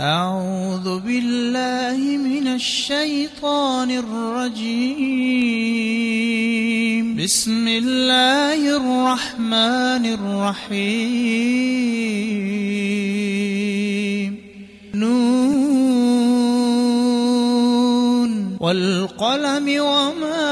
أعوذ بالله من الشيطان الرجيم. بسم الله الرحمن الرحيم. نون. والقلم وما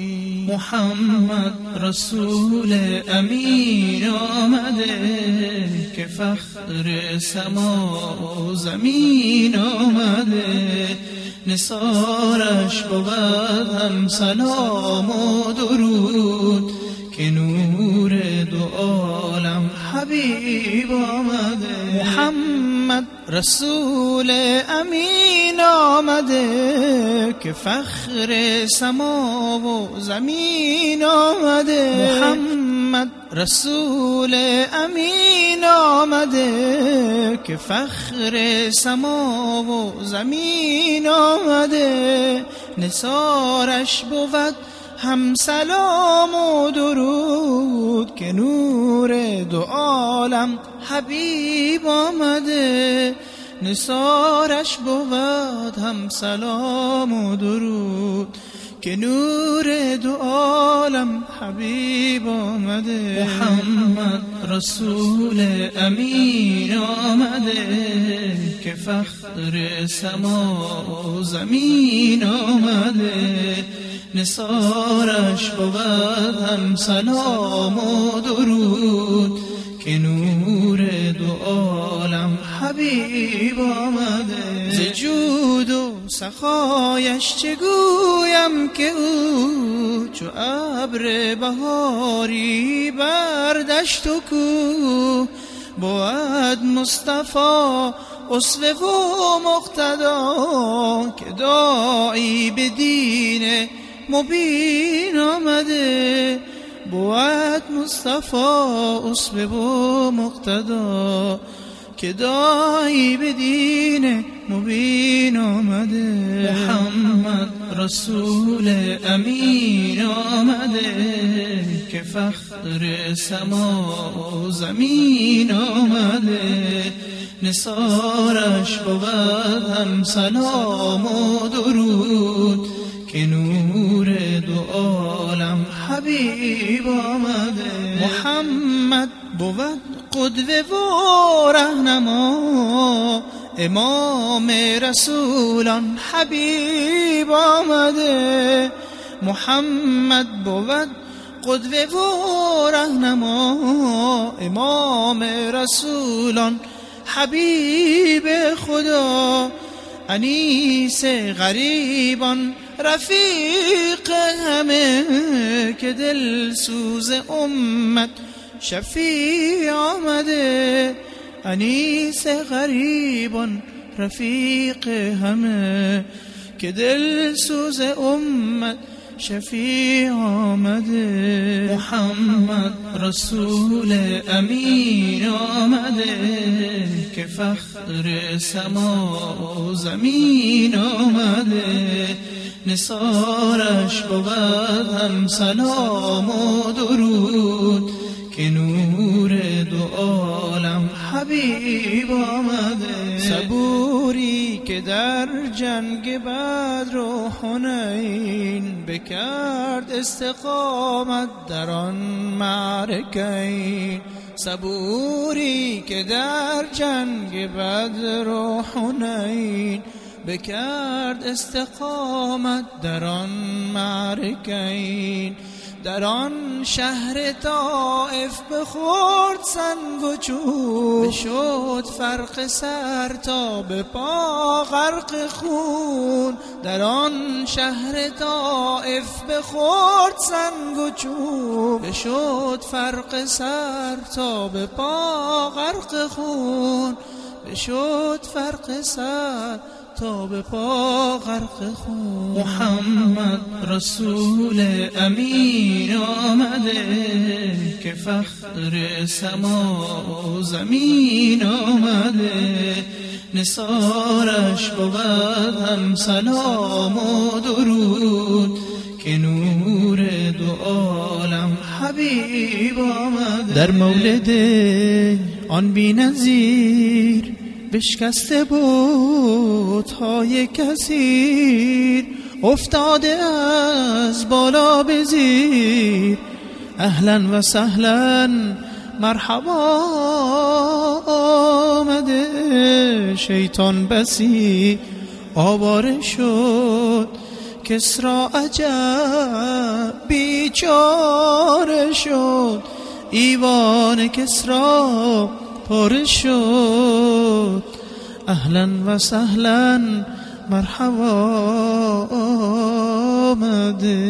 محمد رسول امین آمده که فخر سما و زمین آمده. نصارش بود هم سلام و درود که حبیب آمده. محمد رسول امین آمده که فخر سما و زمین آمده. محمد رسول امین آمده که فخر سما و زمین آمده. نثارش بود هم سلام و درود که نور دو عالم حبیب آمده. نثارش بود هم سلام و درود که نور دو عالم حبیب آمده. محمد رسول امین آمده که فخر سما و زمین آمده. نصارش بود هم سلام و درود که نور دو عالم حبیب آمده. ز جود و سخایش چه گویم که او چو ابر بهاری بر دشت و کوه بود مصطفی اسوه و مقتدا که داعی به دین مبین آمده. بود مصطفی اسوه و مقتدا. که دایی به دین مبین آمده. محمد رسول امین آمده. که فخر سما و زمین آمده. نصارش بود هم سلام و درود. که نور حبیب آمده. محمد بود قدوه و رهنما. امام رسولان حبیب آمده. محمد بود قدوه و رهنما. امام رسولان حبیب خدا. انیس غریبان رفیق همه که دل سوز امت شفیع آمده. انیس غریبان رفیق همه که دل سوز امت شفیع آمده. محمد رسول امین آمده که فخر سما و زمین آمده. نصارش بود هم سلام و درود که نور دو عالم حبیب آمده. صبوری که در جنگ بدر و حنین بکرد استقامت در آن معرکین صبوری که در جنگ بدر و حنین بکرد استقامت در آن معرکین. در آن شهر طائف بخورد سنگ و چوب. بشد فرق سر تا به پا غرق خون. در آن شهر طائف بخورد سنگ و چوب. بشد فرق سر تا به پا غرق خون. بشد فرق سر تا به پا غرق خون. محمد رسول امین آمده که فخر سما و زمین آمده. نصارش بود هم سلام و درود که نور دو عالم حبیب آمده. در مولد آن بی نظیر بشکسته بود های کثیر افتاده از بالا به اهلا و سهلا مرحبا آمده شیطان بسی آواره شد کسرا عجب بیچاره شد ایوان کسرا. پاره شد. اهلا و سهلا مرحبا آمده.